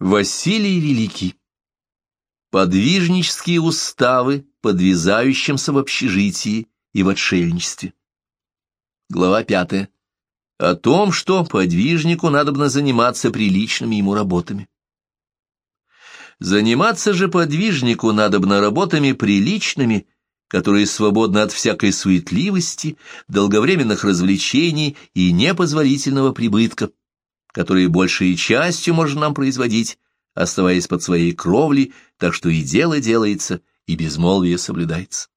Василий Великий. Подвижнические уставы, подвязающимся в общежитии и в отшельничестве. Глава пятая. О том, что подвижнику надобно заниматься приличными ему работами. Заниматься же подвижнику надобно работами приличными, которые свободны от всякой суетливости, долговременных развлечений и непозволительного прибытка которые большей частью можно нам производить, оставаясь под своей кровлей, так что и дело делается, и безмолвие соблюдается.